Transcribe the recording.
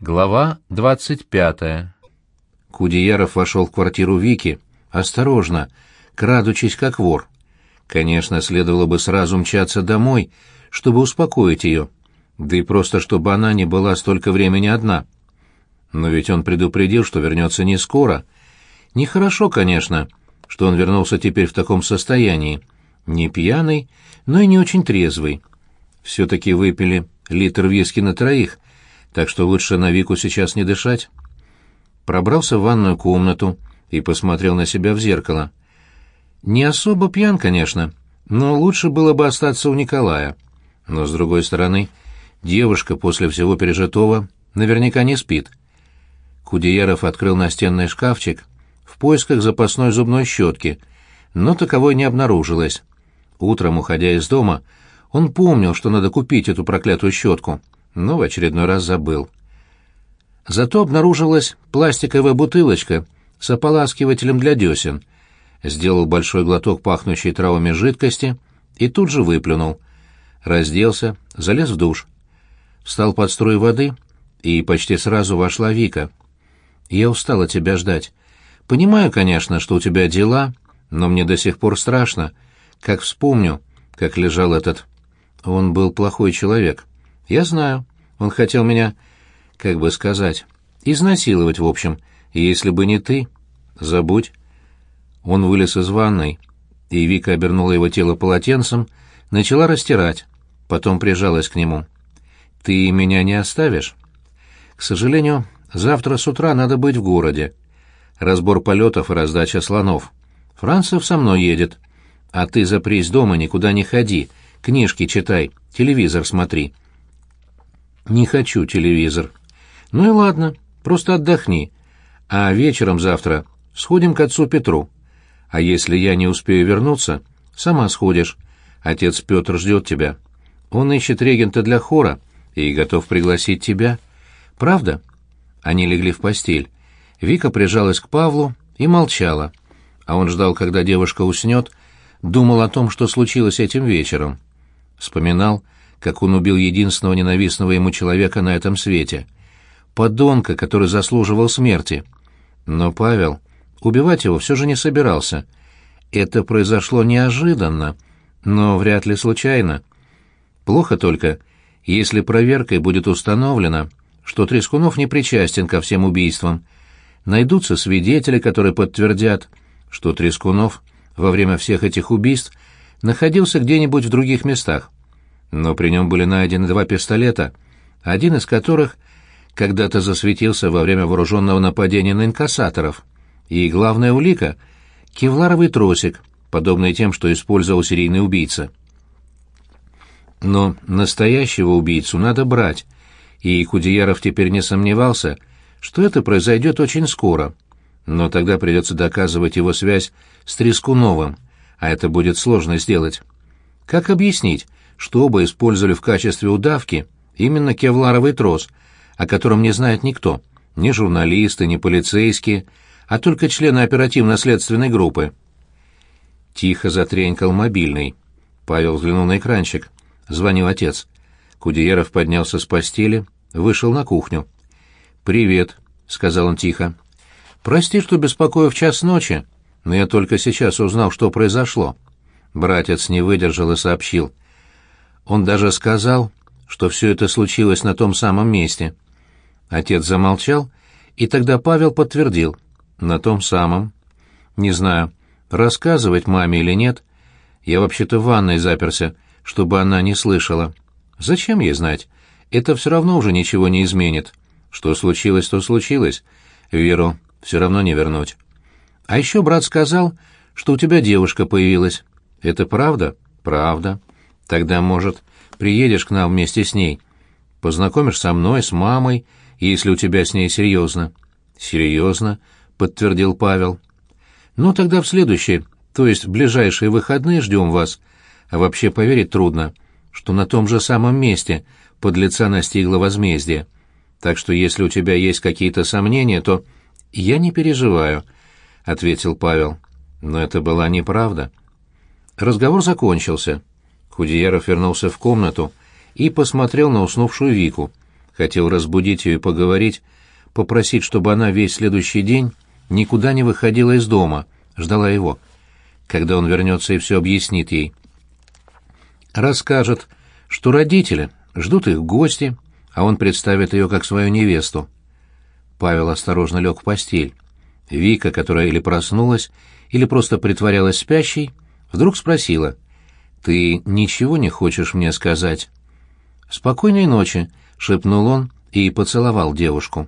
Глава 25. Кудеяров вошел в квартиру Вики. Осторожно, крадучись как вор. Конечно, следовало бы сразу мчаться домой, чтобы успокоить ее. Да и просто, чтобы она не была столько времени одна. Но ведь он предупредил, что вернется не скоро. Нехорошо, конечно, что он вернулся теперь в таком состоянии. Не пьяный, но и не очень трезвый. Все-таки выпили литр виски на троих — так что лучше на Вику сейчас не дышать. Пробрался в ванную комнату и посмотрел на себя в зеркало. Не особо пьян, конечно, но лучше было бы остаться у Николая. Но, с другой стороны, девушка после всего пережитого наверняка не спит. Кудеяров открыл настенный шкафчик в поисках запасной зубной щетки, но таковой не обнаружилось. Утром, уходя из дома, он помнил, что надо купить эту проклятую щетку — но в очередной раз забыл. Зато обнаружилась пластиковая бутылочка с ополаскивателем для десен. Сделал большой глоток пахнущей травами жидкости и тут же выплюнул. Разделся, залез в душ. Встал под строй воды, и почти сразу вошла Вика. «Я устала тебя ждать. Понимаю, конечно, что у тебя дела, но мне до сих пор страшно. Как вспомню, как лежал этот... Он был плохой человек. Я знаю. Он хотел меня, как бы сказать, изнасиловать, в общем, если бы не ты. Забудь. Он вылез из ванной, и Вика обернула его тело полотенцем, начала растирать, потом прижалась к нему. «Ты меня не оставишь?» «К сожалению, завтра с утра надо быть в городе. Разбор полетов и раздача слонов. Францев со мной едет. А ты запрись дома, никуда не ходи, книжки читай, телевизор смотри». «Не хочу телевизор». «Ну и ладно, просто отдохни. А вечером завтра сходим к отцу Петру. А если я не успею вернуться, сама сходишь. Отец Петр ждет тебя. Он ищет регента для хора и готов пригласить тебя. Правда?» Они легли в постель. Вика прижалась к Павлу и молчала, а он ждал, когда девушка уснет, думал о том, что случилось этим вечером. Вспоминал, как он убил единственного ненавистного ему человека на этом свете. Подонка, который заслуживал смерти. Но Павел убивать его все же не собирался. Это произошло неожиданно, но вряд ли случайно. Плохо только, если проверкой будет установлено, что Трескунов не причастен ко всем убийствам. Найдутся свидетели, которые подтвердят, что Трескунов во время всех этих убийств находился где-нибудь в других местах но при нем были найдены два пистолета, один из которых когда-то засветился во время вооруженного нападения на инкассаторов. И главная улика — кевларовый тросик, подобный тем, что использовал серийный убийца. Но настоящего убийцу надо брать, и Кудеяров теперь не сомневался, что это произойдет очень скоро. Но тогда придется доказывать его связь с Трескуновым, а это будет сложно сделать. Как объяснить, чтобы использовали в качестве удавки именно кевларовый трос, о котором не знает никто, ни журналисты, ни полицейские, а только члены оперативно-следственной группы. Тихо затренькал мобильный. Павел взглянул на экранчик. Звонил отец. Кудеяров поднялся с постели, вышел на кухню. «Привет», — сказал он тихо. «Прости, что беспокою в час ночи, но я только сейчас узнал, что произошло». Братец не выдержал и сообщил — он даже сказал, что все это случилось на том самом месте. Отец замолчал, и тогда Павел подтвердил. На том самом. Не знаю, рассказывать маме или нет. Я вообще-то в ванной заперся, чтобы она не слышала. Зачем ей знать? Это все равно уже ничего не изменит. Что случилось, то случилось. Веру все равно не вернуть. А еще брат сказал, что у тебя девушка появилась. Это правда? Правда. Тогда, может, приедешь к нам вместе с ней, познакомишь со мной, с мамой, если у тебя с ней серьезно». «Серьезно», — подтвердил Павел. «Ну, тогда в следующие, то есть в ближайшие выходные ждем вас. А вообще поверить трудно, что на том же самом месте под лица настигло возмездие. Так что если у тебя есть какие-то сомнения, то...» «Я не переживаю», — ответил Павел. Но это была неправда. Разговор закончился. Худияров вернулся в комнату и посмотрел на уснувшую Вику. Хотел разбудить ее и поговорить, попросить, чтобы она весь следующий день никуда не выходила из дома, ждала его. Когда он вернется и все объяснит ей. Расскажет, что родители ждут их в гости, а он представит ее как свою невесту. Павел осторожно лег в постель. Вика, которая или проснулась, или просто притворялась спящей, вдруг спросила — ты ничего не хочешь мне сказать?» «Спокойной ночи», — шепнул он и поцеловал девушку.